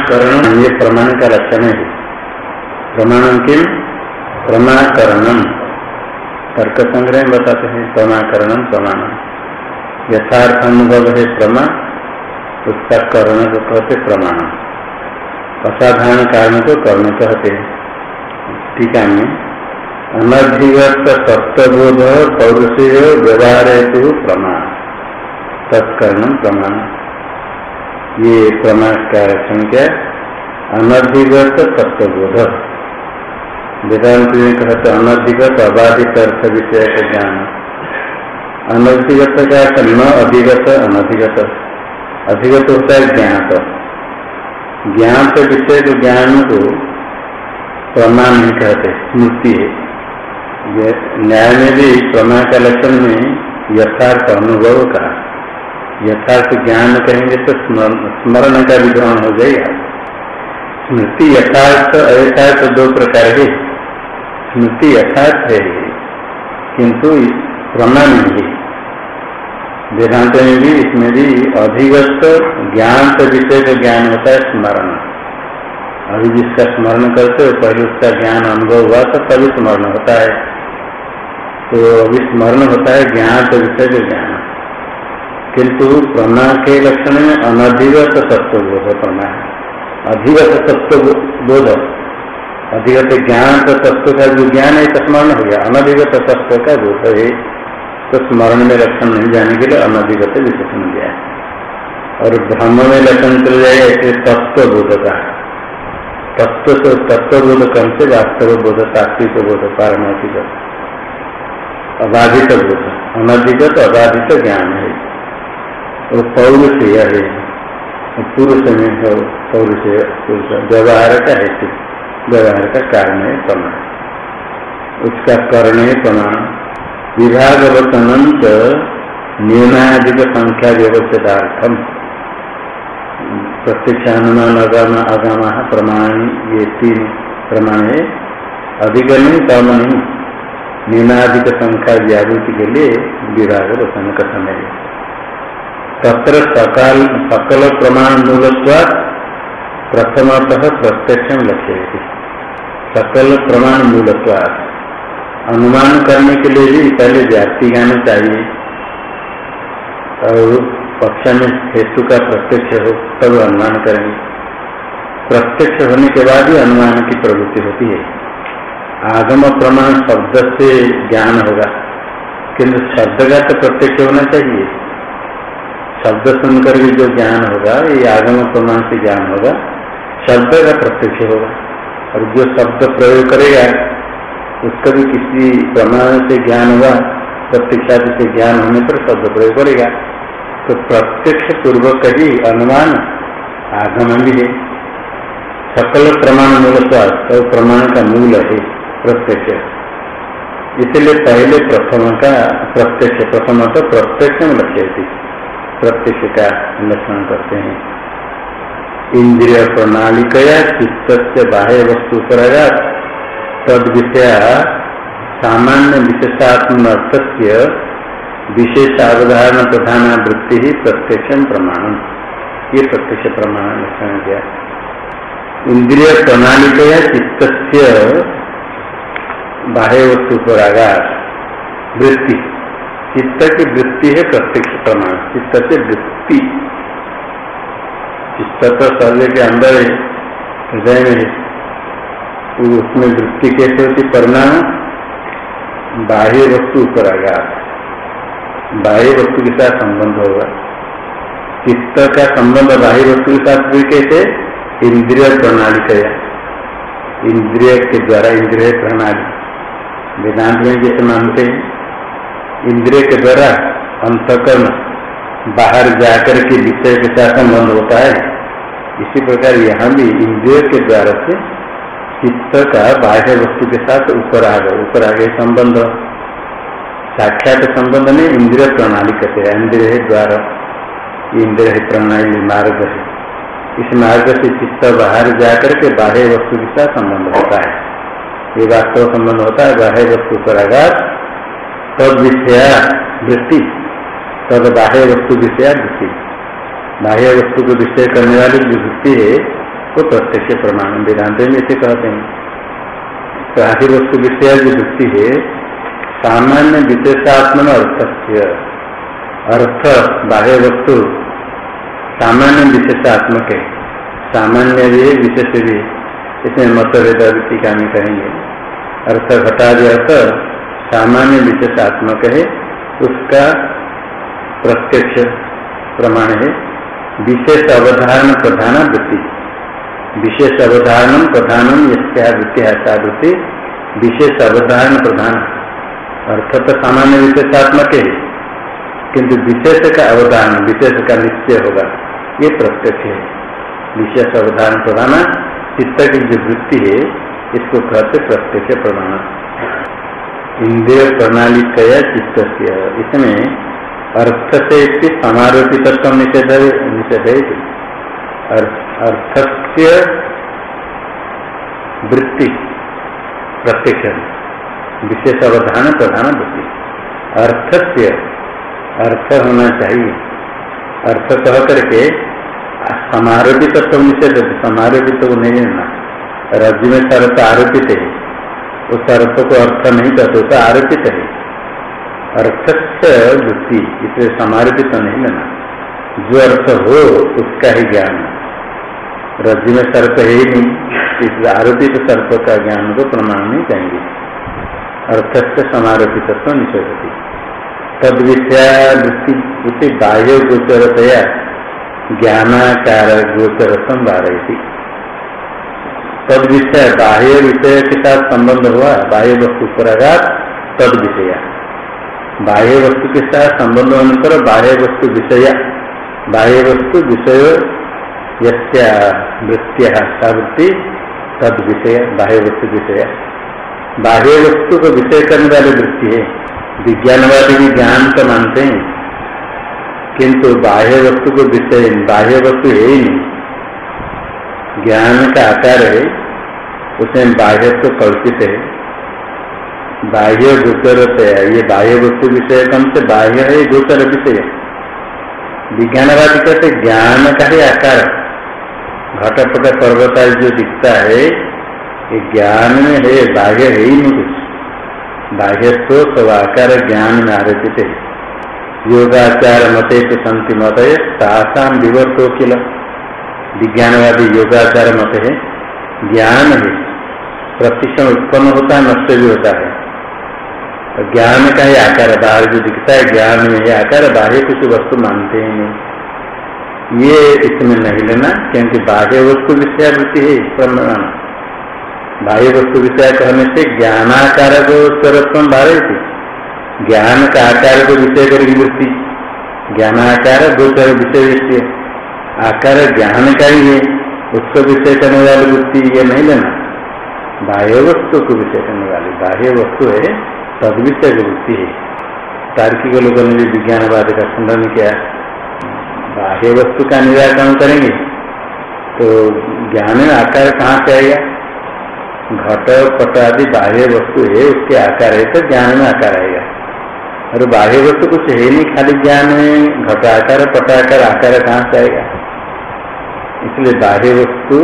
प्रमाकरण ये प्रमाण का लक्षण है। प्रमाण किम प्रमाकरणम तर्क संग्रह बताते हैं प्रमाकरणम प्रमाण। यथार्थ अनुभव है प्रमा उसका कर्ण को कहते प्रमाण। असाधारण कारण को कर्ण कहते टीका में अनधिगत सप्तबोध पौरुष व्यवहार हेतु प्रमाण। तत्कर्ण, प्रमाण। ये प्रमाण का? संख्या अनधिगत तत्वबोध वेदांत में कहते अनधिगत अबाधित अर्थ विषय का ज्ञान। अनधिगत का न अधिगत, अनधिगत। अधिगत होता है ज्ञात ज्ञात विषय के ज्ञान को प्रमाण नहीं कहते स्मृति न्याय में भी प्रमाण का लक्षण में यथार्थ अनुभव का। यथार्थ ज्ञान कहेंगे तो स्मरण का विधान हो जाएगा। स्मृति यथार्थ, अयथार्थ दो प्रकार है। स्मृति यथार्थ है, किंतु प्रमाण नहीं वेदांत में भी, इसमें भी अधिगत ज्ञान से विषय का ज्ञान होता है स्मरण। अभी जिसका स्मरण करते हो, पहले उसका ज्ञान अनुभव हुआ तो तभी स्मरण होता है। तो अभी स्मरण होता है ज्ञान से विषय का ज्ञान। किंतु प्रमा के लक्षण में अनधिगत सत्व बोध प्रमा है अधिगत सत्व बोध अधिगत ज्ञान का तत्व का जो ज्ञान है स्मरण हो गया। अनधिगत तत्व का बोध है तो स्मरण में लक्षण नहीं जाने के लिए अनधिगत विशेषण दिया है। और ब्रह्म में लक्षण चल जाए ऐसे तत्व बोध का। तत्व से तत्व बोध कम से वास्तव बोध तात्विक बोध, पारमार्थिक अबाधित बोध। अनधिगत अबाधित ज्ञान है। वो पौरुष है पुरुष में है, पौरुष पुरुष व्यवहार का हेतु। व्यवहार का कारण है प्रमाण उसका कर्ण है प्रमाण विभाग वतनंत न्यूनाधिक संख्या व्यवस्थितार्थम। प्रत्यक्ष अनुमान अगाम आगाम, प्रमाण, ये तीन प्रमाण है। अधिक नहीं कम नहीं न्यूनाधिक संख्या जागृति के लिए विभाग वतन का समय है। तत्र सकल सकल प्रमाण मूलत्वाद प्रथमतः प्रत्यक्ष लक्ष्य सकल प्रमाण मूलत्वाद अनुमान करने के लिए भी पहले व्याप्ति गाना चाहिए। और पक्ष में हेतु का प्रत्यक्ष हो, तब अनुमान करेंगे। प्रत्यक्ष होने के बाद ही अनुमान की प्रवृत्ति होती है। आगम प्रमाण शब्द से ज्ञान होगा। किंतु शब्द का तो प्रत्यक्ष होना चाहिए। शब्द सुनकर भी जो ज्ञान होगा, ये आगम प्रमाण से ज्ञान होगा, शब्द का प्रत्यक्ष होगा। और जो शब्द प्रयोग करेगा, उसका भी किसी प्रमाण से ज्ञान होगा, प्रत्यक्षाद से ज्ञान होने पर शब्द प्रयोग करेगा। तो प्रत्यक्ष पूर्वक ही अनुमान आगम भी है। सकल प्रमाण मूल स्वास्थ्य तो प्रमाण का मूल है, प्रत्यक्ष। इसलिए पहले प्रथम का प्रत्यक्ष, प्रथम तो प्रत्यक्ष में लक्ष्य थी प्रत्यक्ष का लक्षण करते हैं। इंद्रिय प्रणाली कया चित्त से बाह्य वस्तु करेगा तद विषय सामान्य विशेषात्म अर्थस्य विशेषावधारण प्रधान वृत्ति ही प्रत्यक्ष प्रमाण ये प्रत्यक्ष प्रमाण लक्षण किया। इंद्रिय प्रणाली कया चित्त बाह्य वस्तु पर आगार वृत्ति। चित्त की वृत्ति है प्रत्यक्ष प्रमाण। चित्त से वृत्ति। चित्त तो शरीर के अंदर है, हृदय में है। उसमें वृत्ति कैसे होती परिणाम, बाह्य वस्तु पर आगा बाह्य वस्तु के साथ संबंध होगा। चित्त का संबंध बाह्य वस्तु के साथ भी कैसे? इंद्रिय प्रणाली का इंद्रिय के द्वारा इंद्रिय प्रणाली। वेदांत में जैसे मानते हैं इंद्रिय के द्वारा अंतकरण, बाहर जाकर के विषय के साथ संबंध होता है। इसी प्रकार यहाँ भी इंद्रिय के द्वारा से चित्त का बाह्य वस्तु के साथ आ गए संबंध। साक्षात संबंध में इंद्रिय प्रणाली कहते हैं। इंद्रिय द्वारा इंद्रिय प्रणाली मार्ग है। इस मार्ग से चित्त बाहर जाकर के बाह्य वस्तु के साथ संबंध होता है। ये वास्तव संबंध होता है, बाह्य वस्तु पर आघात तद विषया वृत्ति तद बाह्य वस्तु विषया वृत्ति बाह्य वस्तु को विषय करने वाली जो वृत्ति है, वो प्रत्यक्ष प्रमाण वेदांत में इसे कहते हैं। बाह्य वस्तु विषय जो वृत्ति है, सामान्य विशेषात्मन अर्थ अर्थ बाह्य वस्तु सामान्य विशेषात्मक है। सामान्य भी है, विशेष भी इसमें मतभेद टीका में कहेंगे। अर्थ घटादि अर्थ सामान्य विशेषात्मक है, उसका प्रत्यक्ष प्रमाण है। विशेष अवधारण प्रधान वृत्ति विशेष अवधारण प्रधानम यस्या वृत्ति ऐसा वृत्ति विशेष अवधारण प्रधान। अर्थ तो सामान्य विशेषात्मक है। किंतु विशेष का अवधारण, विशेष का निश्चय होगा, ये प्रत्यक्ष है। विशेष अवधारण प्रधान चित्त की जो वृत्ति है, इसको कहते प्रत्यक्ष प्रमाण। इंद्रिय प्रणाली कया चित्त इसमें अर्थ से समारोपित निषेध निषेध है अर्थ से वृत्ति, प्रत्यक्ष विशेष अवधान प्रधान वृत्ति। अर्थ से अर्थ होना चाहिए। अर्थ कह करके समारोपित निषेध समारोपित नहीं लेना। राज्य में शरत आरोपित है। उस शरत को अर्थ नहीं करते तो आरोपित है। अर्थस्य वृत्ति इसे समारोपित नहीं लेना जो अर्थ हो, उसका ही ज्ञान। रज्जु में सर्प है ही नहीं, इस आरोपित सर्प का ज्ञान को प्रमाण नहीं कहेंगे अर्थस्य समारोपित निषेधती। तद विषया वृत्ति उसे बाह्य गोचरतया ज्ञानाकार गोचर संवारती तद विषय बाह्य विषय के साथ संबंध हुआ, बाह्य वस्तु पराघात तद विषय बाह्य वस्तु के साथ संबंध होने पर बाह्य वस्तु विषय, बाह्य वस्तु विषय यस्या वृत्तिया वृत्ति तद विषय बाह्य वस्तु विषय। बाह्य वस्तु को विषय करने वाली वृत्ति है। विज्ञानवादी भी ज्ञान तो मानते हैं, किंतु बाह्य वस्तु को विषय, बाह्य वस्तु है ही नहीं। ज्ञान का आकार है उसमें बाह्य तो कल्पित है। बाह्य गोचर से ये बाह्य वस्तु विषय कम से बाह्य है गोचर विषय विज्ञानवादी कहते ज्ञान का ही आकार। घटपट पर्वत जो दिखता है, ये ज्ञान में है, बाह्य है ही नहीं कुछ। बाह्य तो सब आकार ज्ञान में आरोपित है। योगाचार मत संति मत है सासाम विवर्तो किल। विज्ञानवादी योगाचार मत है। ज्ञान है। प्रतिक्षण उत्पन्न होता है, नष्ट भी होता है। तो ज्ञान का ही आकार बाहर जो दिखता है, ज्ञान में ही आकार बाह्य कुछ वस्तु मानते ही ये इसमें नहीं लेना, क्योंकि बाह्य वस्तु विषय वृत्ति है प्रमाण बाह्य वस्तु विषय कहने से ज्ञानाकार को स्वरत्व बारे थी ज्ञान का आकार को विषय करेगी वृत्ति। ज्ञानाकार गोचर विषय विषय आकार ज्ञान का ही है, उसको विषय करने वाली वृत्ति ये नहीं लेना। बाह्य वस्तु को विषय करने वाली। बाह्य वस्तु है तद विषय वृत्ति है। तार्किक लोगों ने भी विज्ञानवाद का खंडन किया। बाह्य वस्तु का निराकरण करेंगे तो ज्ञान में आकार कहाँ से आएगा? घट, पट आदि बाह्य वस्तु है, उसके आकार है तो ज्ञान में आकार आएगा। और बाह्य वस्तु कुछ है नहीं, खाली ज्ञान में घट आकार, पट आकार आकार कहाँ से आएगा? इसलिए बाह्य वस्तु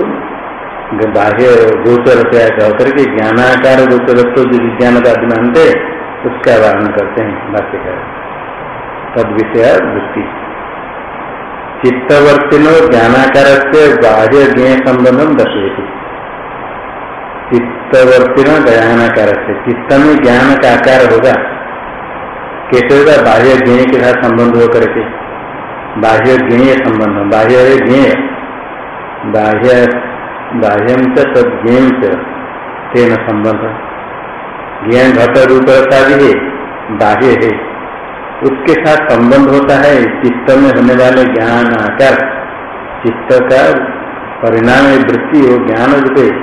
बाह्य गोचर से कह करके ज्ञानाकार गोचर तो जो विज्ञान का मानते उसका वाहन करते हैं भाष्यकार तद विषय वृत्ति चित्तवर्तिनो ज्ञानाकार से बाह्य ज्ञ संबंधम दर्शेती चित्तवर्तिनो ज्ञानाकार से चित्त में ज्ञान का आकार होगा कैसे होगा बाह्य ज्ञ के साथ संबंध हो करके बाह्य ज्ञेय संबंध बाह्य ज्ञेय बाह्य बाह्यम तेन संबंध। ज्ञान घट रूप भी है, बाह्य है। उसके साथ संबंध होता है, चित्त में होने वाले ज्ञान आकार। चित्त का परिणाम वृत्ति हो, ज्ञान रूप।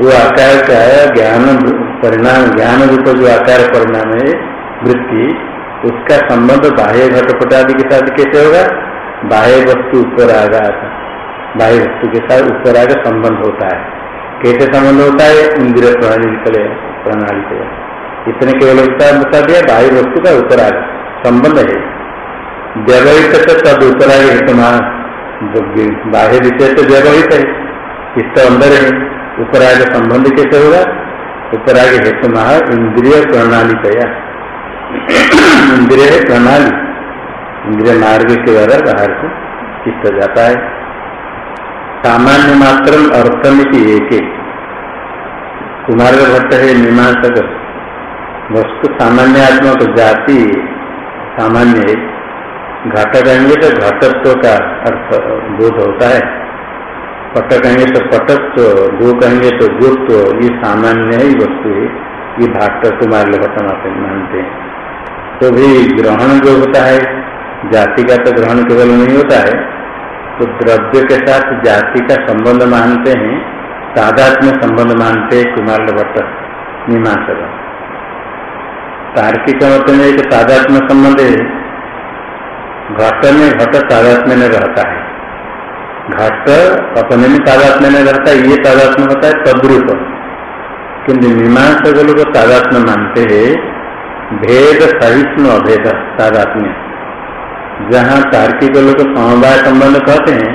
वो आकार का ज्ञान परिणाम, ज्ञान रूप जो आकार परिणाम है, वृत्ति, उसका संबंध बाह्य घटपट आदि के साथ कैसे होगा? बाह्य वस्तु ऊपर आघात। बाह्य वस्तु के साथ ऊपर आगे संबंध होता है। कैसे संबंध होता है? इंद्रिय प्रणाली निकले, प्रणाली से। इतने केवल बता दिया, बाह्य वस्तु का ऊपर संबंध है। व्यवहित से तद उत्तराग हितमान बाह्य विषय से व्यवहित है। चित्त अंदर है आगे संबंध कैसे होगा? ऊपर आगे हेतु महा इंद्रिय प्रणाली तया। इंद्रिय प्रणाली। इंद्रिय मार्ग के द्वारा बाहर को चित्त जाता है। सामान्य मात्र अर्थमिति एक। कुमार भट्ट है मीमांसक, वस्तु सामान्य आत्मा को जाति सामान्य है। घट कहेंगे तो घटत्व का अर्थ बोध होता है। पट कहेंगे तो पटत्व गो कहेंगे तो गुत्व, ये सामान्य ही वस्तु है। ये भाट कुमार भट्ट मानते हैं। तो भी ग्रहण जो होता है, जाति का तो ग्रहण केवल नहीं होता है तो द्रव्य के साथ जाति का संबंध मानते हैं, तादात्म्य संबंध मानते हैं कुमार भट्ट मीमांसक। तार्किक मत में एक तादात्म्य संबंध है। घट में घट तादात्म्य में रहता है। घट अपने में तादात्म्य में रहता है, ये तादात्म्य होता है तद्रूप। किन्तु मीमांस लोग तादात्म्य मानते हैं, भेद सहिष्णु अभेद, तादात्म्य। जहाँ तार्किक लोग समवाय संबंध कहते हैं,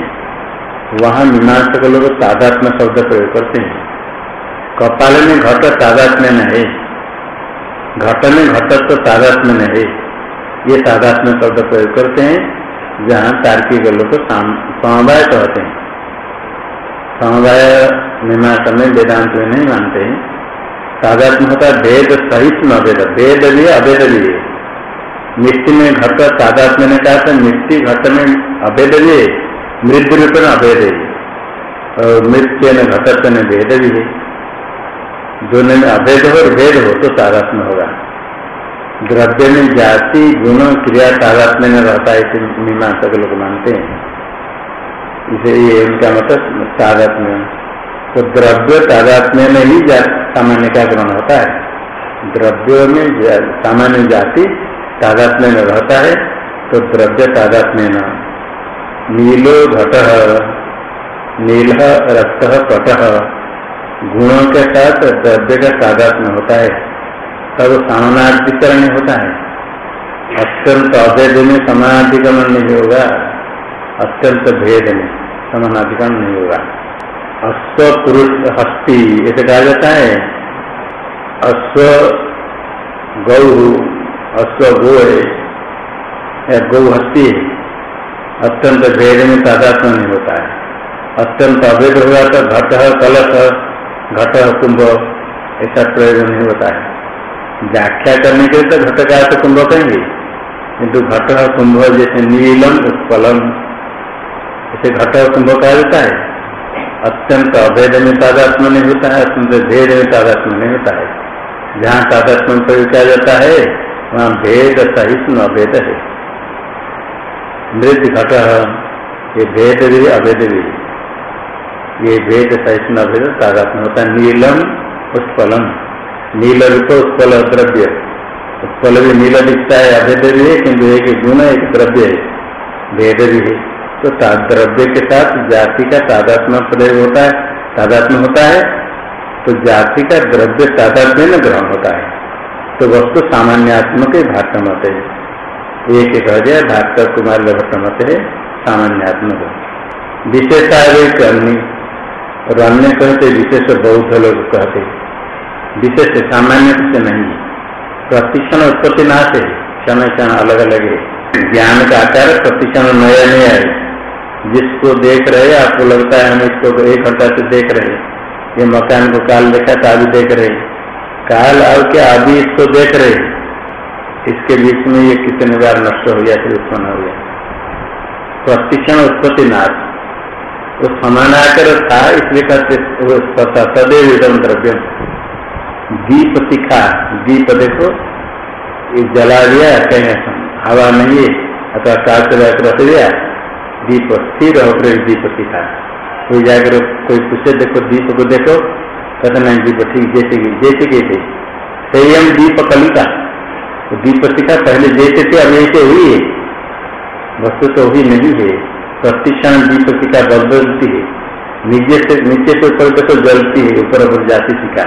वहाँ मीमांसक लोग तादात्म्य शब्द प्रयोग करते हैं। कपाल में घट तादात्म्य न है घट में घटत्व तादात्म्य में है ये तादात्म्य शब्द प्रयोग करते हैं, जहाँ तार्किक लोग समवाय कहते हैं। समवाय मीमांसा में वेदांत में नहीं मानते हैं। तादात्म्य होता वेद सहित न वेद। वेद भी अवेद भी है मिट्टी में घट तादात्म्य ने कहा था, मिट्टी घट में अभेद भी है मृत्यु रूप में अभेद है और मृत्यु में घटत्व में भेद भी है। दोनों में अभेद हो भेद हो तो तादात्म्य होगा। द्रव्य में जाति, गुण, क्रिया तादात्म्य में रहता है, इसे मीमांसक लोग मानते हैं। इसे ये उनका मतलब तादात्म्य तो द्रव्य तादात्म्य में ही सामान्य का ग्रहण होता है। द्रव्य में सामान्य जाति तादात्म्य में रहता है तो द्रव्य तादात्म्य न। नीलो घट, नील रक्त पट, गुणों के साथ द्रव्य का तादात्म्य होता है। तब समानाधिकरण होता है। अत्यंत अभेद में समानाधिकरण नहीं होगा। अत्यंत भेद में समानाधिकरण नहीं होगा। अश्व पुरुष हस्ती ऐसे कहा जाता है। अश्व गौ अश्व गो है गौ हस्ती है अत्यंत भेद में तादात्म्य नहीं होता है। अत्यंत अभेद होगा तो घट कलश, घट कुंभ, ऐसा प्रयोग नहीं होता है। व्याख्या करने के लिए तो घट का तो कुंभ कहेंगे, किंतु घट कुंभ जैसे नीलम, उत्पलम ऐसे घट कुंभ कहा जाता है। अत्यंत अभेद में तादात्म नहीं होता है, अत्यंत भेद में तादात्म नहीं होता है। जहाँ तादात्म प्रयोग किया जाता है वहाँ भेद सहित सहिष्णु अभेद है। मृत घट, ये भेद भी, अभेद भी। ये भेद सहित सहिष्णु भेद तादात्म होता है। नीलम, उत्पलम। नील रूप, उत्पल द्रव्य। उत्पल भी नील दिखता है, अभेद भी है किन्तु एक गुण, एक द्रव्य है। भेद भी है। तो द्रव्य के साथ जाति का तादात्म प्रयोग होता है। तादात्म होता है तो जाति का द्रव्य तादात्म्य ग्रहण होता है। तो वस्तु सामान्यात्मक भाट मत है। एक कह दिया भास्कर कुमार भट्ट मत है, सामान्यात्मक विशेषता एक अन्य, और अन्य कहते विशेष बौद्ध लोग कहते विशेष सामान्य से नहीं प्रतिक्षण उत्पत्ति ना से क्षण क्षण अलग अलग है। ज्ञान का आकार प्रतिक्षण नया नया है। जिसको देख रहे, आपको लगता है हम इसको एक घंटा से देख रहे ये मकान को काल देखा था अभी देख रहे काल और क्या अभी इसको देख रहे इसके बीच में ये कितने बार नष्ट हो गया, फिर उत्पन्न हो गया। प्रतिक्षण उत्पत्ति नाश। वो समानाकर था, इसलिए कहते सदैव इधम द्रव्य दीप तिखा दीप देखो, ये जला दिया, कहीं हवा नहीं है, अथवा काट रख दिया, दीप स्थिर होकर दीप तिखा कोई जाकर कोई पूछे, देखो, दीप को देखो नहीं दीप ठीक जैसे जैसे के थे। संयम दीप कलिका तो दीप तिखा पहले जैसे थे अब ऐसे हुई है। वस्तु तो हुई नहीं है। प्रतिक्षण दीपिका बदलती है। नीचे से नीचे से ऊपर देखो जलती है, ऊपर ऊपर जाती सिका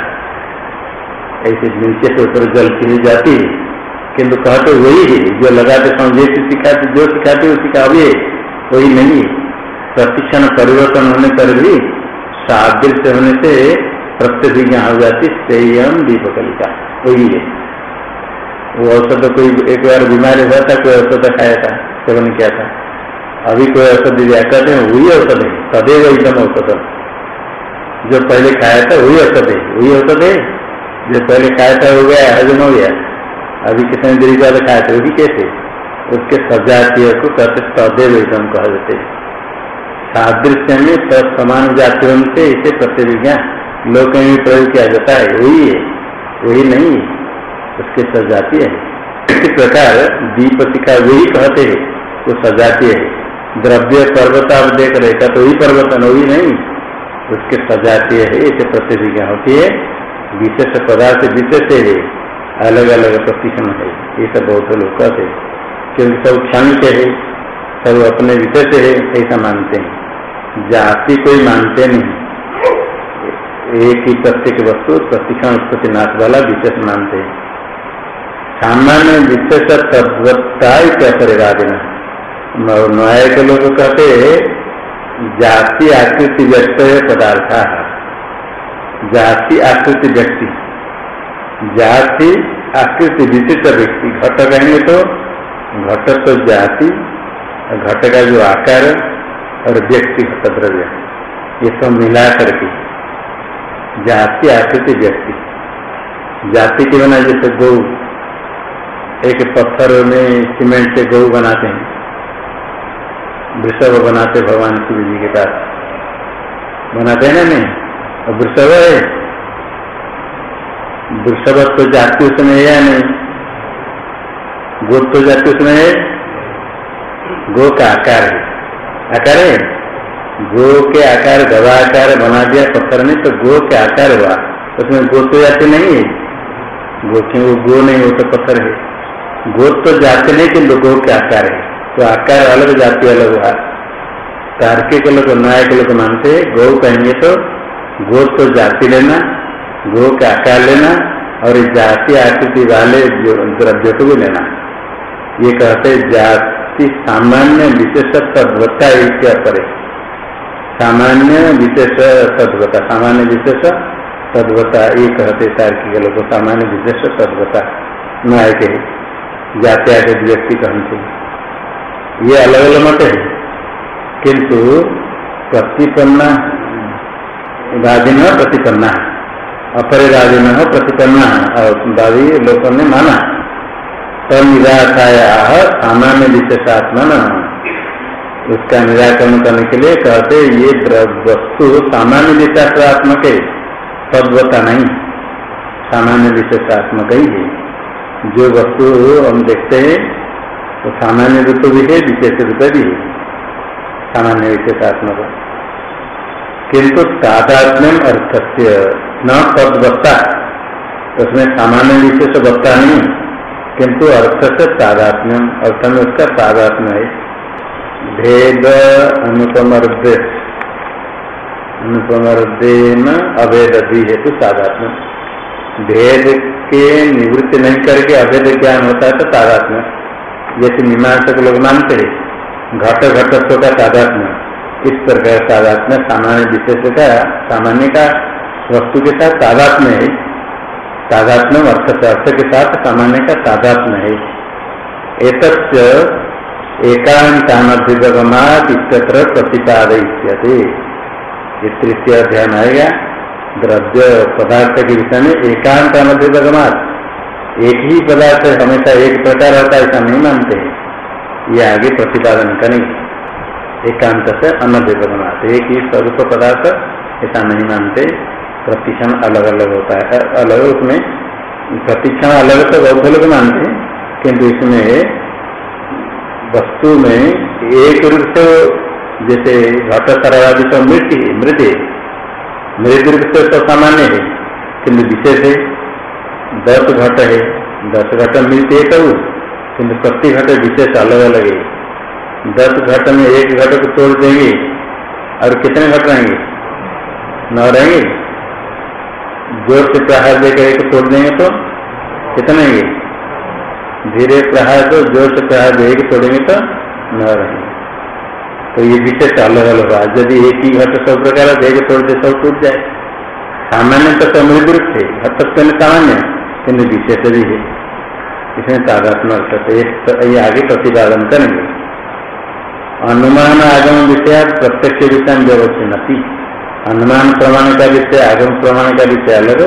ऐसे नीचे से ऊपर जलती हुई जाती है। किन्तु कहते वही है, जो लगाते समझे सिखाते जो सिखाते वो सिखा भी वही नहीं है। प्रतिक्षण परिवर्तन होने पर भी सादृश्य होने से प्रत्यभिज्ञा हो जाती सेयम दीपकलिका वही है। वो औषध कोई एक बार बीमारी हुआ था, कोई औषध खाया था, सेवन किया था। अभी कोई औषध दिया, कहते हैं, वही औषध है, तदेव एकदम औषध। जो पहले खाया था, वही औषध है, वही औषध है। जो पहले खाया था, हो गया, हजम हो गया। अभी कितने देरी बाद खाया था वही कैसे? उसके सजातीय को कहते तदेव एकदम कह देते सादृश्य में समान जातियों से इसे प्रतिविज्ञा लोक में प्रयोग किया जाता है। वही है, वही नहीं, उसके सजाती है। इसी प्रकार दीपति का वही कहते हैं, वो सजाती है। द्रव्य पर्वत आप देख रहे का तो वही पर्वतन वही नहीं, उसके सजाती है इसे प्रतिविज्ञा होती है। विशेष पदार्थ विशेष है अलग अलग प्रतिष्ठन है, ये सब बहुत लोग कहते हैं। क्योंकि सब क्षणिक है, सब अपने विशेष है, ऐसा मानते हैं। जाति कोई मानते नहीं। एक ही प्रत्येक वस्तु प्रतिक्षण उत्पत्ति नाश वाला विशेष मानते हैं। सामान्य विशेष तद्वत्ता देना न्याय के लोग कहते जाति आकृति व्यक्त पदार्थ जाति आकृति व्यक्ति। जाति आकृति विशिष्ट व्यक्ति। घट कहेंगे तो घट तो जाति, घट का जो आकार और व्यक्ति घट द्रव्य ये सब मिला करके जाति आकृति व्यक्ति। जाति के बना जैसे गौ एक पत्थर में सीमेंट से गौ बनाते हैं। वृषभ बनाते भगवान शिव जी के पास। बनाते हैं ना नहीं? और वृषभ है। वृषभ तो जाति उसमें है या नहीं। गोत्व तो जाति उसमें है। गो का आकार है। आकार है? गो के आकार, गवा आकार बना दिया, पत्थर में तो गो के आकार हुआ। उसमें गो तो जाति नहीं है। गो क्यों? वो गो नहीं हो तो पत्थर है। गो तो जाति नहीं किन्तु गो के आकार है। तो आकार अलग जाति अलग हुआ। तार्किक लोग नायक लोग मानते गौ कहेंगे तो गो तो जाति लेना, गो का आकार लेना, और जाति आकृति वाले द्रव्य को भी लेना। ये कहते जाति सामान्य विशेष तद्वता करे सामान्य विशेष तद्वता सामान्य विशेष तद्वता ये कहते तार्किक लोग सामान्य विशेष तद्वता न्याय के जाति आकृति व्यक्ति कहते ये अलग अलग मत है। किंतु प्रतिपन्ना वादिन प्रतिपन्ना अपरे राज़ी न हो, प्रतिपन्ना और दादी लोगों ने माना तो निराशाया सामान्य विशेषात्मा न उसका निराकरण करने के लिए कहते ये वस्तु सामान्य विशेषात्मक है। तद्वता नहीं। सामान्य विशेषात्मक ही है। जो वस्तु हम देखते हैं तो सामान्य रूप भी है, विशेष रूप भी है। सामान्य विशेषात्मक। किंतु तादात्म्यम अर्थस्य न तदवत्ता। उसमें सामान्य विशेष वक्ता नहीं। किंतु अर्थ से तादात्म्यम। अर्थ में उसका तादात्म्य है। भेद अनुपमर्दे। अनुपमर्देन अभेद दी हेतु तादात्म्य भेद के निवृत्ति नहीं करके अभेद ज्ञान होता है तो तादात्म्य जैसे मीमांसक लोग मानते हैं, घट घटत्व का तादात्म्य इस प्रकार तादात्म्य सामान्य विशेष का, सामान्य का वस्तु के साथ तादात्म्य है। तादात्म्य अर्थ अर्थ के साथ सामान्य का तादात्म्य है। एक एकांतानभिगमात इत्यत्र ये तृतीय अध्ययन आएगा द्रव्य पदार्थ के विषय में एकांत अनभिगमात एक ही पदार्थ हमेशा एक प्रकार होता है, ऐसा नहीं मानते ये आगे प्रतिपादन करेंगे। एकांत से बनाते एक ही स्वरूप पदार्थ, ऐसा नहीं मानते। प्रतिक्षण अलग अलग होता है। अलग उसमें प्रतिक्षण अलग तो बहुत लोग मानते हैं, किंतु इसमें वस्तु में एक रूप जैसे घट सरवादी तो मृत मृत मृत रूप से तो सामान्य है, किंतु विशेष है। दस घट है, दस घट मृत एक किंतु प्रति घट विशेष अलग अलग है। दस घट में एक घट को तोड़ देंगे, और कितने घट रहेंगे? न रहेंगे। ज़ोर से प्रहार देकर एक तोड़ देंगे तो कितने धीरे प्रहार तो ज़ोर से प्रहार दे तोड़ेंगे तो न रहे। तो ये विशेष अलग अलग हुआ। यदि एक ही घट सब प्रकार देख छोड़ दे, सब टूट जाए। सामान्य तो समृद्ध रूप थे घटत्व सामान्य किन्तु विशेष भी है। इसमें तादात्म तो ये आगे प्रतिपादन करेंगे। अनुमान आगम विषय, प्रत्यक्ष विषय व्यवस्थित अनुमान प्रमाण का विषय, आगम प्रमाण का विषय अलग,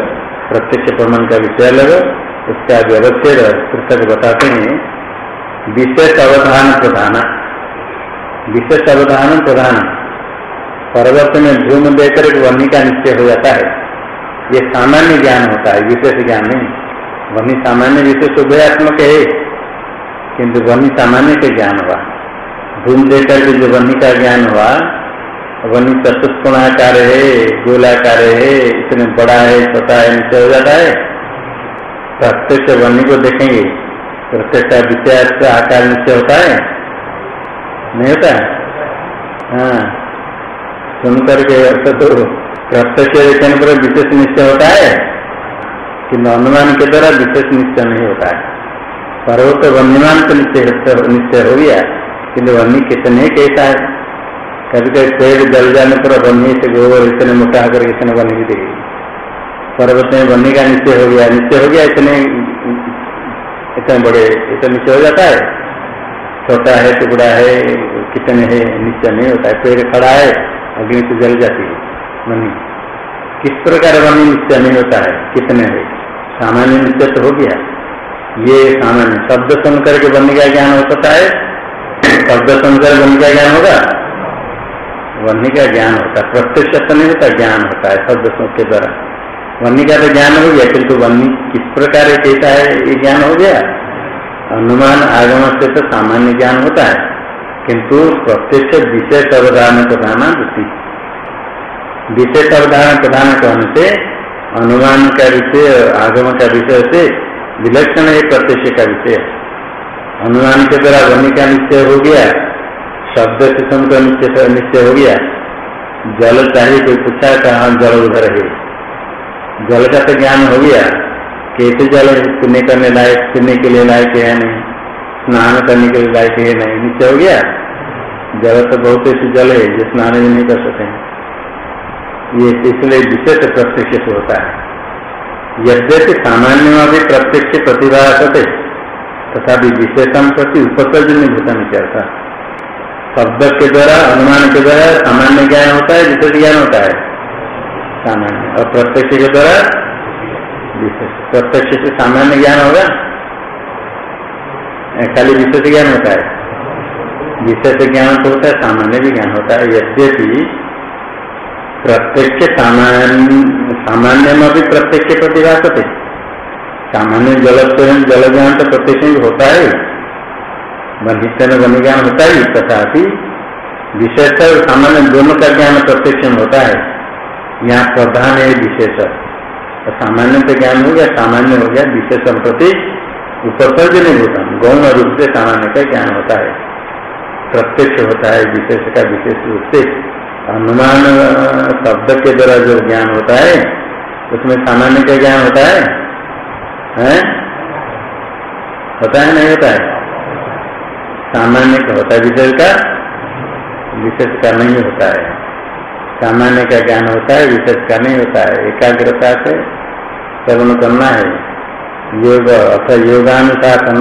प्रत्यक्ष प्रमाण का विषय अलग उसका व्यवस्थित पृथक बताते हैं, विशेष अवधान प्रधान। विशेष अवधान प्रधान। पर्वत में धूम देकर वन्य का निश्चय हो जाता है। ये सामान्य ज्ञान होता है, विशेष ज्ञान नहीं। वन्य सामान्य विशेष उभयात्मक है, किंतु वन्य सामान्य के ज्ञान हुआ। धूम देकर के जो वन्य का ज्ञान हुआ, वन्य चतुष्कोणाकार है, गोलाकार है, इतने बड़ा है, छोटा है, निश्चय हो जाता है। प्रत्यक्ष वन्य को देखेंगे। प्रत्यक्ष विषय आकार निश्चय होता है? नहीं होता है? हाँ। सुन करके अर्थ तो प्रत्यक्ष देखने पर विशेष निश्चय होता है कि अनुमान के द्वारा विशेष निश्चय नहीं होता है। पर्वत वन्यमान तो निश्चय निश्चय हो गया। किन्तु वन्य कितने कैसा है? कभी कभी पेड़ जल जाने पर वन्य से गोबर इतने मोटा होकर इतने वन्य भी देगी पर्वत में बनने का निश्चय हो गया। निश्चय हो गया इतने इतने बड़े, इतने निश्चय हो जाता है। छोटा है, टुकड़ा है, कितने है, निश्चय नहीं होता है। पेड़ खड़ा है, अग्नि से जल जाती है, मनी। किस प्रकार वनी निश्चय नहीं होता है, कितने है। सामान्य निश्चय तो हो गया। ये सामान्य शब्द सुन करके वन्य का ज्ञान हो सकता है। शब्द सुनकर बनने का ज्ञान होगा। बनने का ज्ञान होता है। प्रत्यक्ष तो नहीं होता, ज्ञान होता है, शब्द के द्वारा। वन्य का तो ज्ञान हो गया किंतु वन्य किस प्रकार कैसा है, ये ज्ञान हो गया। अनुमान आगम से तो सामान्य ज्ञान होता है, किंतु प्रत्यक्ष विशेष अवधारण प्रधान वृत्ति विशेष अवधारण प्रधान कहने से? अनुमान का विषय आगम का विषय से विलक्षण है, प्रत्यक्ष का विषय। अनुमान के द्वारा वन्य का निश्चय हो गया, शब्द से सुनकर निश्चय निश्चय हो गया। जल चाहिए कोई पूछा कहा, जल उधर है। जल का तो ज्ञान हो गया। कैसे जल पीने करने लायक पीने के लिए लायक है नहीं? स्नान करने के लिए लायक है नहीं? नीचे हो गया? जल तो बहुत ऐसे जल है जो स्नान भी नहीं कर सकते। ये इसलिए विशेष प्रत्यक्ष होता है। यद्यपि सामान्य में भी प्रत्यक्ष प्रतिभा होते तथा विशेषम प्रति उपसर्जन भूतन करता। शब्द के द्वारा, अनुमान के द्वारा सामान्य ज्ञान होता है, विशेष ज्ञान होता है। सामान्य। और प्रत्यक्ष के द्वारा विशेष। प्रत्यक्ष से सामान्य ज्ञान होगा? खाली विशेष ज्ञान होता है। विशेष ज्ञान तो होता है, सामान्य भी ज्ञान होता है। यद्यपि प्रत्यक्ष सामान्य सामान्य में भी प्रत्यक्ष प्रतिभा होते सामान्य जल जल ज्ञान तो प्रत्यक्ष भी होता है। बंधित में वन ज्ञान होता ही। तथा विशेष और सामान्य दोनों का ज्ञान प्रत्यक्ष होता है। यहाँ प्रधान है विशेष तो सामान्य तो ज्ञान हो गया, सामान्य हो गया विशेष प्रति उपसर्ग नहीं होता। गौण रूप से सामान्य का ज्ञान होता है। प्रत्यक्ष होता है, विशेष का विशेष रूप से। अनुमान शब्द के द्वारा जो ज्ञान होता है, उसमें सामान्य का ज्ञान होता है? हैं? होता है, नहीं होता है? सामान्य का होता है, विशेष का? विशेष का नहीं होता है। सामान्य का ज्ञान होता है, विशेष का नहीं होता है, एकाग्रता से श्रवण करना है। योग, अथवा योगानुशासन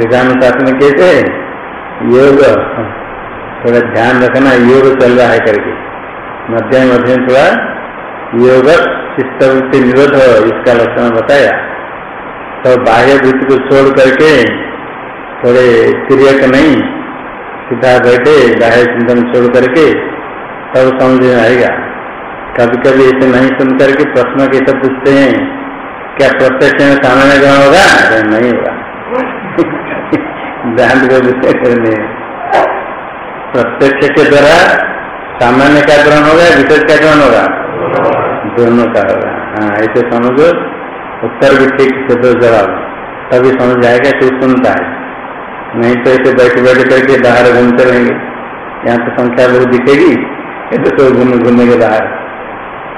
योगानुशासन कैसे? योग। थोड़ा ध्यान रखना, योग चल रहा है करके। मध्यम मध्यम थोड़ा योग चित्तवृत्ति निरोध, इसका लक्षण बताया। तो बाह्य वृत्ति को छोड़ करके थोड़े क्रियक नहीं, सीधा बैठे, बाह्य चिंतन छोड़ करके तब समझ में आएगा। कभी कभी ऐसे नहीं सुन करके प्रश्न कैसे पूछते हैं, क्या प्रत्यक्ष में सामान्य ग्रहण होगा? नहीं होगा। ध्यान को विषय करने प्रत्यक्ष के द्वारा सामान्य का ग्रहण होगा विशेष का ग्रहण होगा? दोनों का होगा। हाँ ऐसे समझो। उत्तर भी ठीक से दो जवाब। तभी समझ जाएगा कि सुनता है। नहीं तो ऐसे बैठ बैठ करके बाहर घूमते रहेंगे। यहाँ तो संख्या बहुत दिखेगी। ये तो घूम घूमने के बाहर।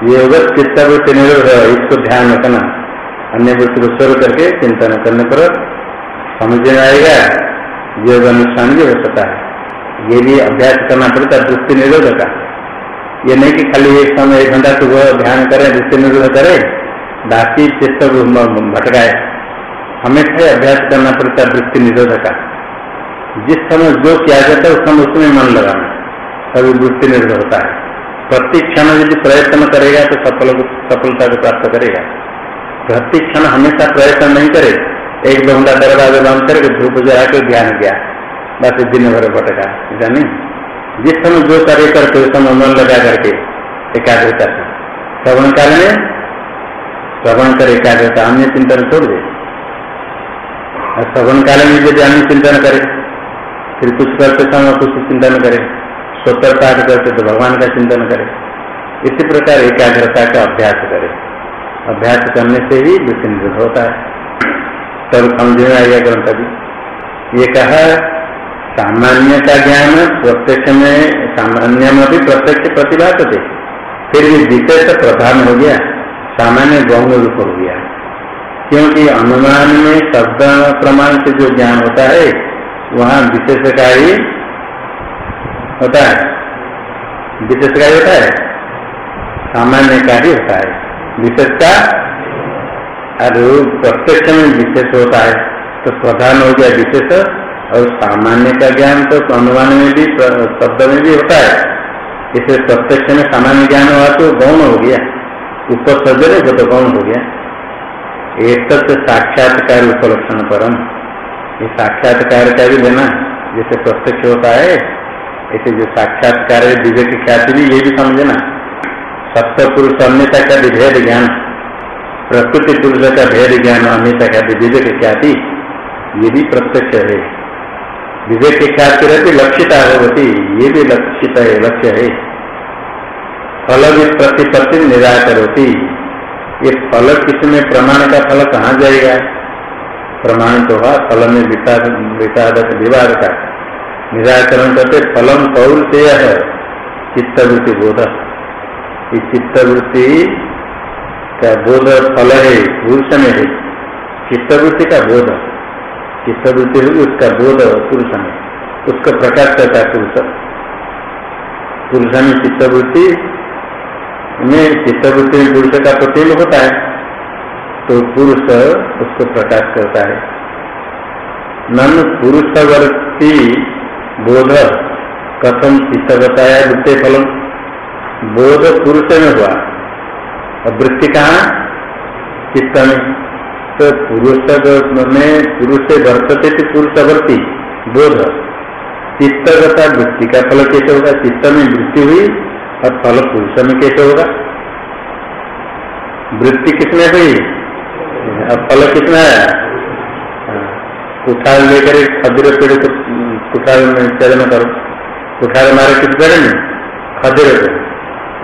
ये होगा चित्तावृत्ति निरोध है, इसको ध्यान रखना। अन्य वृत्ति को स्वर करके चिंतन करने पर समझ में आएगा योग अनुष्ठान भी हो सकता है। ये भी अभ्यास करना पड़ता है, दृष्टि निरोध का। ये नहीं कि खाली एक समय, एक घंटा सुबह ध्यान करे, दृष्टि निरोध करे, बाकी चित्त भटकाए। हमेशा अभ्यास करना पड़ता है, दृष्टि निरोध का। जिस समय जो किया जाता है, उस समय उसमें मन लगाना। तभी दृष्टि निरोध होता है। प्रति क्षण यदि प्रयत्न करेगा तो सफल, सफलता को प्राप्त करेगा। प्रति क्षण हमेशा प्रयत्न नहीं करे, एक दो घंटा दरवाज़ा बंद करके धूप जला के ध्यान किया बस दिन भर भटका नहीं। जिस समय जो कार्य करते, उस समय मन लगा करके एकाग्रता से। श्रवण काल में श्रवण कर एकाग्रता, अन्य चिंतन छोड़ दे। श्रवण काल में यदि अन्य चिंतन करे, फिर कुछ करते समय कुछ चिंतन करे। स्वतर पाठ करते तो भगवान का चिंतन करे। इसी प्रकार एकाग्रता का अभ्यास करे। अभ्यास करने से ही वृत्ति होता है। तब समझ में आएगा ग्रंथ भी। ये कहा, सामान्य का ज्ञान प्रत्यक्ष में, सामान्य में भी प्रत्यक्ष प्रतिभा थे फिर भी विशेष प्रधान हो गया। सामान्य गौण रूप हो गया। क्योंकि अनुमान में शब्द प्रमाण से जो ज्ञान होता है, वहाँ विशेष का ही होता है। विशेष का ही होता है। सामान्य का ही होता है। विशेष का और प्रत्यक्ष में विशेष होता है। तो प्रधान हो गया विशेष और सामान्य का ज्ञान तो अनुमान में भी, शब्द में भी होता है। इसे प्रत्यक्ष में सामान्य ज्ञान हुआ तो गौण हो गया। उपसर्जन हो तो गौण हो गया। एक साक्षात्कार उपलक्षण परम। ये साक्षात्कार का भी लेना जैसे प्रत्यक्ष होता है ऐसे जो साक्षात्कार विवेक ख्याति भी ये भी समझना सत्य पुरुष अन्यता का विभेद ज्ञान। प्रकृति पुरुष का भेद ज्ञान अन्यता का विवेक ख्याति, ये भी प्रत्यक्ष है। विवेक ख्याति रहती, लक्षिता होती ये भी लक्षित है, लक्ष्य है। फल भी प्रतिपत्ति निराकर होती ये फल किसमें प्रमाण का फल कहाँ जाएगा? प्रमाण तो हुआ, फल में विवाद का। निराकरण करते, फलम कौल से है, चित्तवृत्ति बोध। ये चित्तवृत्ति का बोध फल है पुरुष में है। चित्तवृत्ति का बोध। चित्तवृत्ति उसका बोध पुरुष में उसका प्रकाश करता है पुरुष। पुरुष में चित्तवृत्ति में चित्तवृत्ति में पुरुष का प्रतिम्ब होता है। तो पुरुष उसको प्रकाश करता है। नन पुरुषवर्ती बोध कथम चित्त बताया वृत्ति फलम? बोध पुरुष में हुआ। और वृत्ति कहा? चित्त में। तो पुरुष में पुरुष वर्तते थे पुरुषवर्ती बोध। चित्तगता वृत्ति का फल कैसे होगा? चित्त में वृत्ति हुई और फल पुरुष में कैसे होगा? वृत्ति किसमें हुई? अब फल कितना है। कुठार लेकर खदीर पेड़ को कुठार में चरण करो। कुठार मारे किस पेड़ में? खदीर को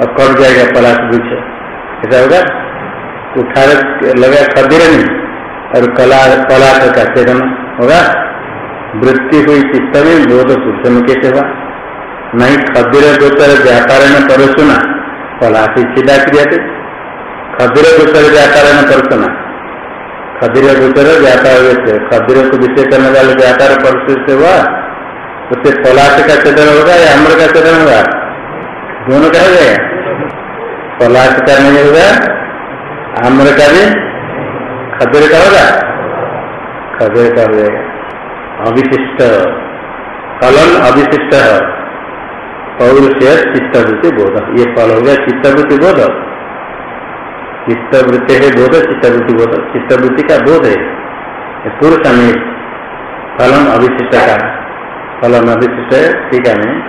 अब कट जाएगा? पलाश वृक्ष ऐसा होगा? कुठार लगा खदीर में और कला, पलाश का चरण होगा। वृत्ति हुई चित्त में, बोध में कैसे हुआ नहीं खदीर गोचर व्यापार में परोसना। पलाश छिदा क्रिया थे व्यापार में परोसना। खदीर गोचर व्यापार खदीर को विषय करने वाले व्यापार परिस्थिति हुआ। उससे पलाश का चेतन होगा या अम्र का चेतन होगा? दोनों का हो पलाश का नहीं होगा, अम्र का भी खदीर का होगा? खदीर का हो जाएगा। अविशिष्ट। फलन अविशिष्ट। है पौरुष चित्तवृत्ति बोध ये फल हो गया चित्तवृत्ति बोध चित्तवृत्ति है बोध, चित्तवृत्ति बोध चित्तवृत्ति का बोध है। पुरुष में फलम अभिशिष्ट का। अभिशिष्ट ठीक है नहीं?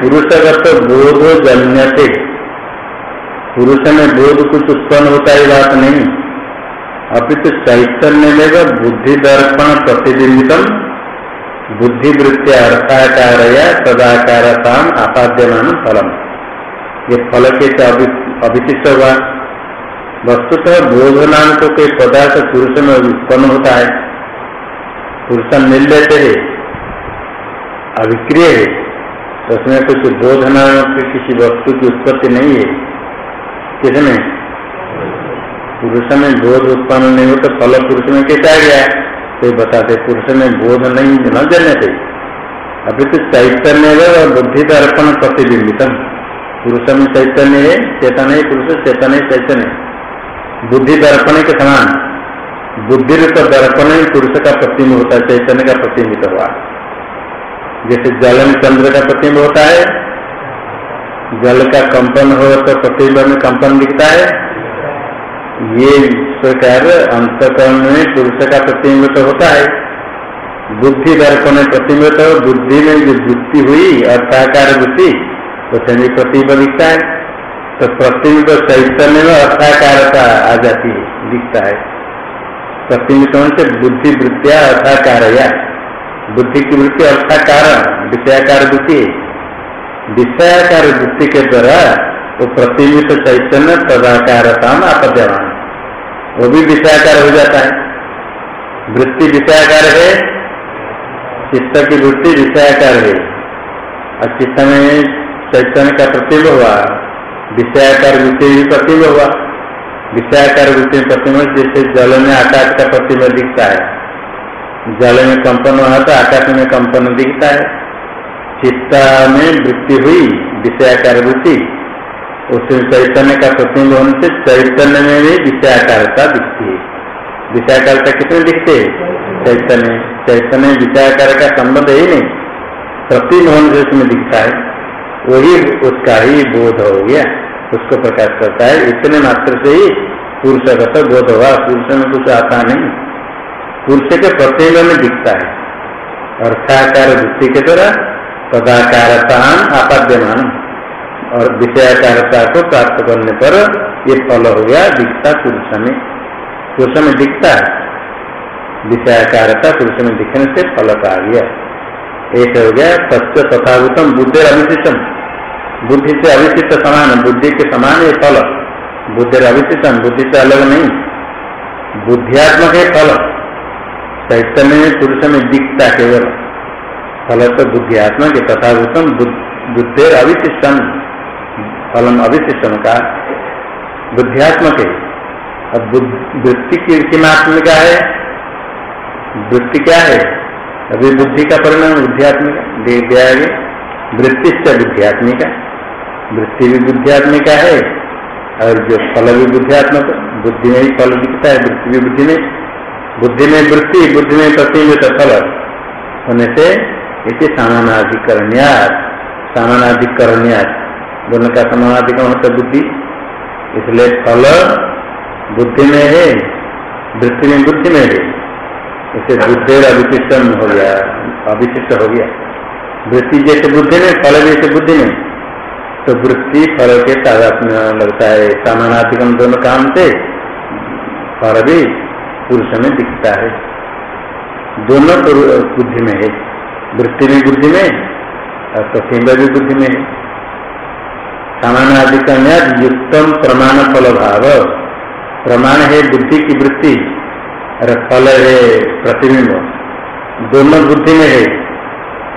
पुरुषगत बोध जन्य से पुरुष में बोध कुछ उत्पन्न होता है बात नहीं। तो चैतन्य में बुद्धि दर्पण प्रतिबिंबित बुद्धिवृत्ति अर्थाकार या आपाद्यमान फलम। ये फल के अभिशिष्ट हुआ। वस्तुतः बोध नाम को कोई पदार्थ पुरुष में उत्पन्न होता है। पुरुष मिल लेते है, अभिक्रिय है। तो उसमें कुछ बोध नाम की किसी वस्तु की उत्पत्ति नहीं है। किसमें पुरुष में बोध उत्पन्न नहीं हो तो फल पुरुष में कैसे गया? कोई बताते, पुरुष में बोध नहीं, न जन्य थे अभी तो चैतन्य और बुद्धि दर्पण प्रतिबिंबितम। पुरुष में चैतन्य है, चेतन है पुरुष, चेतन है चैतन्य। बुद्धि दर्पण के समान। बुद्धि रूप दर्पण पुरुष का प्रतिम्ब होता है, चैतन्य का प्रतिबिंबित हुआ। जैसे जल में चंद्र का प्रतिम्ब होता है, जल का कंपन हो तो प्रतिबिंब में कंपन दिखता है। ये प्रकार अंतकरण में पुरुष का प्रतिबिंब तो होता है। बुद्धि दर्पण में प्रतिबिंब तो बुद्धि में जो वृत्ति हुई, अर्थाकार वृत्ति उसमें भी प्रतिबिंब दिखता है। तो प्रतिबिंब चैतन्य में अर्थाकारता आ जाती है, दिखता है। प्रतिबिंब से बुद्धि वृत्तिया अर्थाकार या बुद्धि की वृत्ति अर्थाकार, विषयाकार वृत्ति विषयाकार वृत्ति के द्वारा वो प्रतिबिंब चैतन्य तदाकारता में आपद्यमान। वो भी विषयाकार हो जाता है। वृत्ति विषयाकार है, चित्त की वृत्ति विषयाकार है। और चित्त में चैतन्य का प्रतिबिंब हुआ, विषयाकार वृत्ति भी प्रतिबिंब हुआ। विषयाकार वृत्ति प्रतिबिंब जैसे जल में आकाश का प्रतिबिंब दिखता है। जल में कंपन हुआ तो आकाश में कंपन दिखता है। चित्त में वृत्ति हुई, विषयाकार वृत्ति उसमें चैतन्य का प्रतिबिंब होने से चैतन्य में भी विषयाकारता दिखती है। विषयाकारता कितने दिखते है? चैतन्य चैतन्य, विषयाकार का संबंध ही नहीं। प्रतिबिंब होने से उसमें दिखता है। वही उसका ही बोध हो गया। उसको प्रकाश करता है। इतने मात्र से ही पुरुष पुरुषगत बोध हुआ पुरुष में कुछ आता नहीं। पुरुष के प्रत्येक में दिखता है। अर्थाकार वृत्ति के द्वारा तदाकारता आपाद्यमान और विषयाकारता को प्राप्त करने पर ये फल हो गया, दिखता पुरुष में। पुरुष में दिखता है। विषयाकारता पुरुष में दिखने से फल का आ गया। एक हो गया सत्य तथाभूतम बुद्धि अविशिष्टम। बुद्धि से अविशिष्ट समान, बुद्धि के समान ये फल। बुद्धि अविशिष्टम बुद्धि से अलग नहीं। बुद्धियात्मक है फल। चैतन्य में, पुरुष में दिखता केवल। फल तो बुद्धियात्मक है तथाभूतम बुद्धि अविशिष्टम फलम अविशिष्टम का। बुद्धियात्मक है। अब वृत्ति की किमात्मिका है। वृत्ति क्या है? अभी बुद्धि का परिणाम बुद्धियात्मिका दे दिया गया वृत्ति से बुद्धियात्मिका वृत्ति भी बुद्धियात्मिका है, और जो फल भी बुद्धियात्मक बुद्धि में ही फल दिखता है, वृत्ति भी बुद्धि में। बुद्धि में वृत्ति, बुद्धि में प्रतिबिंबित फल होने से इसे सामानाधिकरण्या सामानाधिकरण्या दोनों का समानाधिकम होता बुद्धि। इसलिए फल बुद्धि में है, वृत्ति में बुद्धि में है। इसे बुद्धि अविशिष्ट हो गया, अविशिष्ट हो गया। वृत्ति जैसे बुद्धि में, फल जैसे बुद्धि में। तो वृत्ति फल के तादात्म्य लगता है। सामानाधिकम दोनों काम से फल भी पुरुष में दिखता है। दोनों बुद्धि में है। वृत्ति भी बुद्धि में, और प्रतिम्ब भी बुद्धि में है। सामान्य युक्तम प्रमाण फल भाव प्रमाण है बुद्धि की वृत्ति, और फल है प्रतिबिंब। दोनों बुद्धि में है।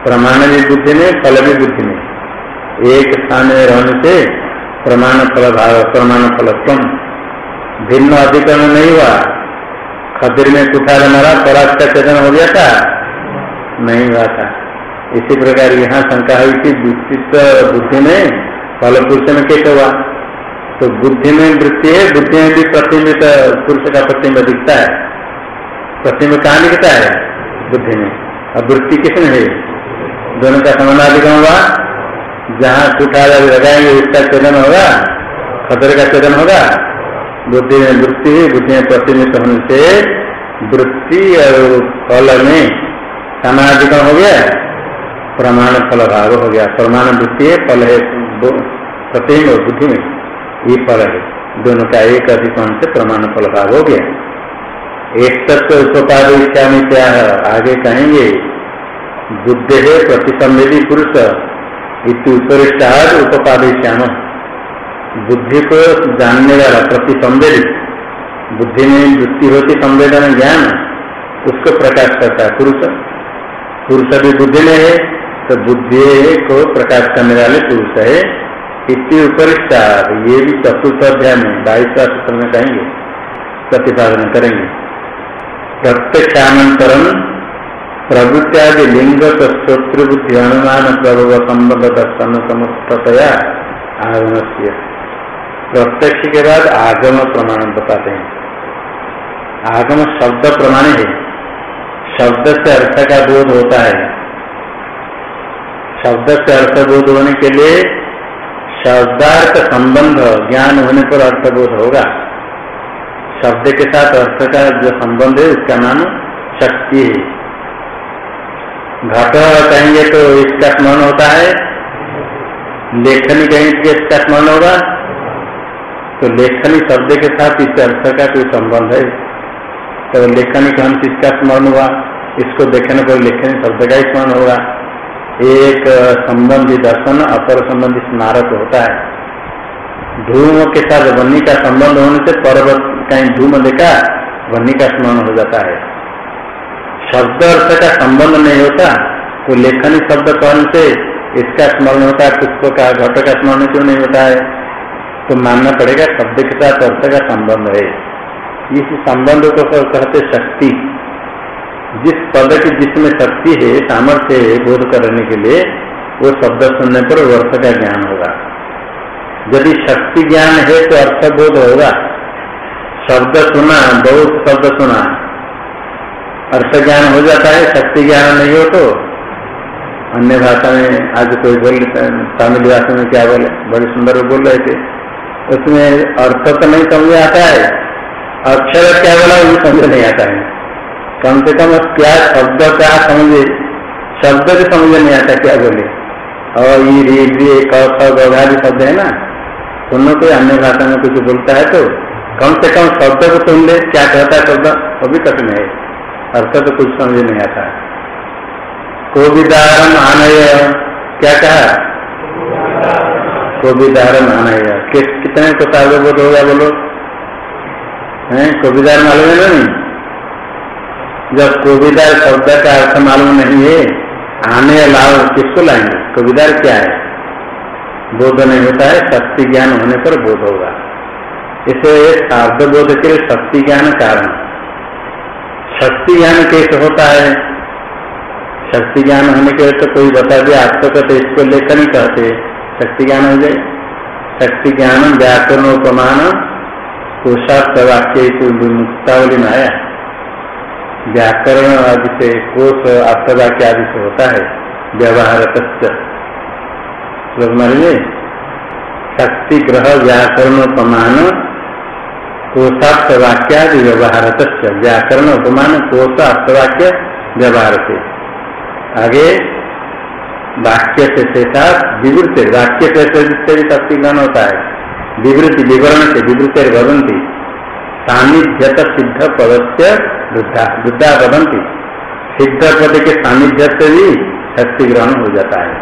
प्रमाण भी बुद्धि में, फल भी बुद्धि में एक स्थान में रहने से प्रमाण फल भाव, प्रमाण कम भिन्न अधिकरण नहीं हुआ। खदिर में कुठार मारा पराज का चेतन हो गया था। नहीं हुआ था। इसी प्रकार यहाँ शंका हुई कि बुद्धि में फल पुरुष में कैसे हुआ? तो बुद्धि में वृत्ति है, बुद्धि में भी प्रतिबिंब, पुरुष का प्रतिबिंब दिखता है। प्रतिबिंब कहाँ दिखता है? बुद्धि में। और वृत्ति किसमें है दोनों का समानाधिकम हुआ। जहाँ कुठार लगाएँगे उसका चेदन होगा, खतरे का चेदन होगा। बुद्धि में वृत्ति बुद्धि में प्रतिनिधित होने से वृत्ति और फल में समानाधिकम हो गया? प्रमाण फल भाव हो गया। प्रमाण वृत्ति है, फल है प्रतिम और बुद्धि में ये फल है। दोनों का एक अधिकरण से प्रमाण फल भाव हो गया। एक तत्व उपपाद इच्छा में क्या है? आगे कहेंगे, बुद्ध है, प्रतिसंवेदी पुरुष। उपरिष्टाद उपपादेश्याम बुद्धि को जानने वाला प्रतिसंवेदी। बुद्धि में वृत्ति होती संवेदन ज्ञान, उसको प्रकाश करता है पुरुष। पुरुष भी बुद्धि में है तो बुद्धि को प्रकाश करने वाले पुरुष है। इति उपरिष्टा ये भी चतुर्थ अध्याय में बाईसवा सूत्र में कहेंगे, प्रतिपादन करेंगे। प्रत्यक्षानंतरम प्रवृत्तियादि लिंग श्रोत्र बुद्धि अनुमान प्रभव संबंध दर्शन समुत्तया आगम से प्रत्यक्ष के बाद आगम प्रमाण बताते हैं। आगम शब्द प्रमाण है। शब्द से अर्थ का बोध होता है। शब्द से अर्थ बोध होने के लिए शब्दार्थ संबंध, ज्ञान होने पर अर्थबोध होगा। शब्द के साथ अर्थ का जो संबंध है उसका नाम शक्ति है। घट कहेंगे तो इसका स्मरण होता है। लेखनी कहेंगे तो इसका स्मरण होगा तो लेखनी शब्द के साथ इस अर्थ का कोई संबंध है। तो लेखनी कहन किसका स्मरण हुआ, इसको देखने पर लेखनी शब्द का ही स्मरण होगा। एक संबंधी दर्शन, अपर संबंधी स्मारक होता है। धूम के साथ वन्नी का संबंध होने से पर्वत कहीं धूम देखा वन्नी का स्मरण हो जाता है। शब्द अर्थ का संबंध नहीं होता तो लेखनी शब्द कहने से, इसका स्मरण होता है, पुष्प का, घट का स्मरण क्यों नहीं होता है? तो मानना पड़ेगा, शब्द के साथ अर्थ का संबंध है। इस संबंध को कहते शक्ति। जिस पद की जिसमें शक्ति है, सामर्थ्य है, बोध करने के लिए, वो शब्द सुनने पर अर्थ का ज्ञान होगा। यदि शक्ति ज्ञान है तो अर्थ बोध होगा। शब्द सुना, बहुत शब्द सुना। अर्थ ज्ञान हो जाता है, शक्ति ज्ञान नहीं हो तो अन्य भाषा में आज कोई बोल तमिल भाषा में क्या बोले? बड़े सुंदर बोल रहे थे। उसमें अर्थ तो नहीं समझ आता है। अक्षर क्या बोला वो समझ नहीं आता है। कम से कम क्या शब्द क्या समझे? शब्द भी समझ नहीं आता क्या बोले। और ये रे रे क भी शब्द है ना? सुनो कोई अन्य भाषा में कुछ बोलता है तो कम से कम शब्द को सुन ले। क्या कहता है शब्द? वो भी कठिन है। अर्थ तो कुछ समझ नहीं आता। कोविदारम आनय, क्या कहा? कोविदारम आनय। कितने को बोध होगा बोलो? है? कोविदार मालूम है नहीं? जब कोविदार शब्द का अर्थ मालूम नहीं है, आने लाभ किसको लाएँगे? कोविदार क्या है? बोध नहीं होता है, शक्ति ज्ञान होने पर बोध होगा। इसे शार्द बोध के लिए शक्ति ज्ञान कारण। शक्ति ज्ञान कैसे होता है? शक्ति ज्ञान होने के तो कोई बता दिया आप तो इसको लेकर नहीं कहते। शक्ति ज्ञान हो जाए शक्ति ज्ञान व्याकरण उपमान कोशात वाक्य मुक्तावली में आया। व्याकरण आदि से कोष आत्मवाक्य आदि से होता है। व्यवहार श्लोक मानिए शक्ति ग्रह व्याकरण कोशाप्तवाक्य आदि व्यवहार व्याकरण उपमान कोष आत्मवाक्य व्यवहार से आगे वाक्य से शेषा विवृत वाक्य से भी शक्ति होता है विवृति विवरण से विवृत भवंती सानिध्यत सिद्ध पदस्य वृद्धा वृद्धा बदंती सिद्ध पद के सानिध्य से भी शक्ति ग्रहण हो जाता है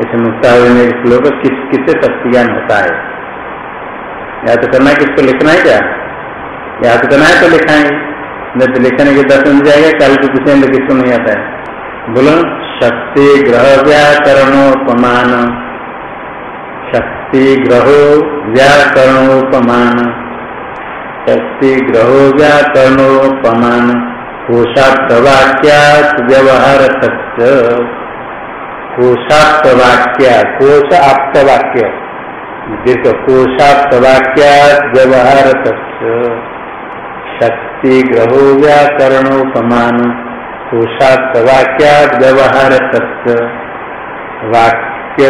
इस मुक्ता श्लोक किस किससे शक्ति ज्ञान होता है या तो करना है किसको लिखना है क्या? या तो करना है तो लिखाएँगे। नहीं तो लिखने के दर्शन जाएगा, कल को पूछेंगे किसको नहीं आता है। बोलो, शक्ति ग्रह व्याकरणोपमान शक्ति ग्रहो व्याकरणोपमान शक्ति ग्रहो व्याकरणोपमान कोशाप्तवाक्यात व्यवहार सत्य कोशाप्तवाक्या कोश आप्तवाक्य देखो कोशाप्तवाक्यात व्यवहार सत्य शक्ति? ग्रहो व्याकरणोपमान कोशाप्तवाक्यात व्यवहार वाक्य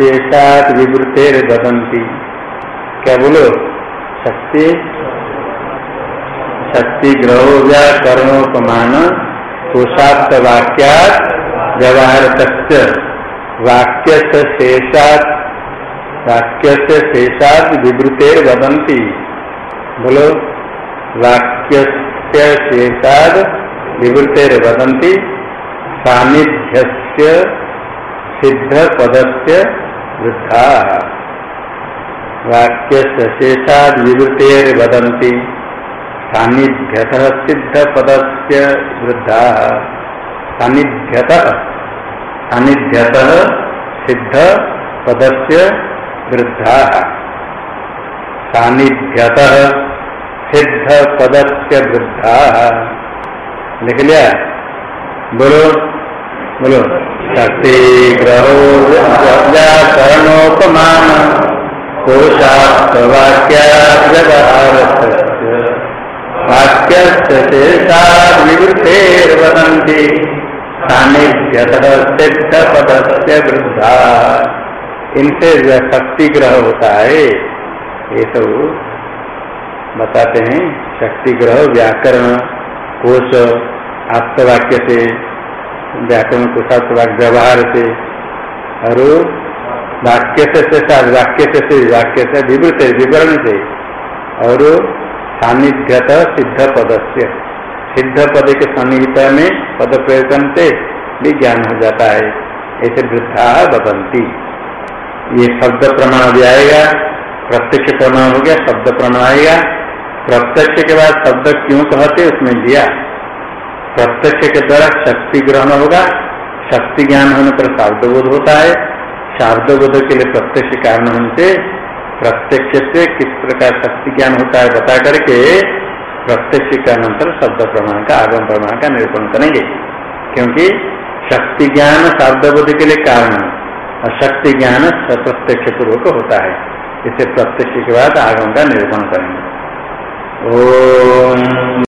शेषात विवृतेर बदंती क्या बोलो शक्ति शक्ति? ग्रहो व्याकरणोपमान पुरुषार्थ वाक्या व्यवहार वाक्य से शेषात वाक्य से शेषात विवृतेर वदंती बोलो? वाक्य से शेषाद विवृतेर वदंती सानिध्य सिद्ध पदस्य वृद्धा। वाक्य से शेषाद विवृतेर वदंती सानिध्यत सिद्ध पद से वृद्धा। सानिध्यत सानिध्यत सिद्ध पद से वृद्धा। सानिध्यत सिद्ध पद से वृद्धा। लिख लिया? बोलो। बोलो। शक्ति ग्रहो व्याकरणोपमान कोशावाक्या व्यवहार वाक्य निवृत्तेर्वदन्ति सानिध्य पदस्य वृद्धा। इनसे शक्ति ग्रह होता है, ये सब बताते हैं। शक्ति ग्रह, व्याकरण, कोश, आप्तवाक्य से, व्याकरण कोशात्वाक व्यवहार से, और वाक्य से वाक्य से वाक्य से विवृत, विवरण से, और सानिध्यत सिद्ध पद से सिद्ध पद के सन्निहित में पद प्रयोजन से भी ज्ञान हो जाता है। ऐसे वृद्धा बदंती ये शब्द प्रमाण भी आएगा, प्रत्यक्ष प्रमाण हो गया, शब्द प्रमाण आएगा। प्रत्यक्ष के बाद शब्द क्यों कहते उसमें दिया। प्रत्यक्ष के द्वारा शक्ति ग्रहण होगा। शक्ति ज्ञान होने पर शाब्दबोध होता है। शाब्दबोध के लिए प्रत्यक्ष कारण होने से प्रत्यक्ष से किस प्रकार शक्ति ज्ञान होता है बता करके प्रत्यक्ष के अनंतर शब्द प्रमाण का, आगम प्रमाण का निरूपण करेंगे। क्योंकि शक्ति ज्ञान शाब्दबोध के लिए कारण और शक्ति ज्ञान प्रत्यक्ष पूर्वक होता है। इसे प्रत्यक्ष के बाद आगम का निर्माण करेंगे। ओम।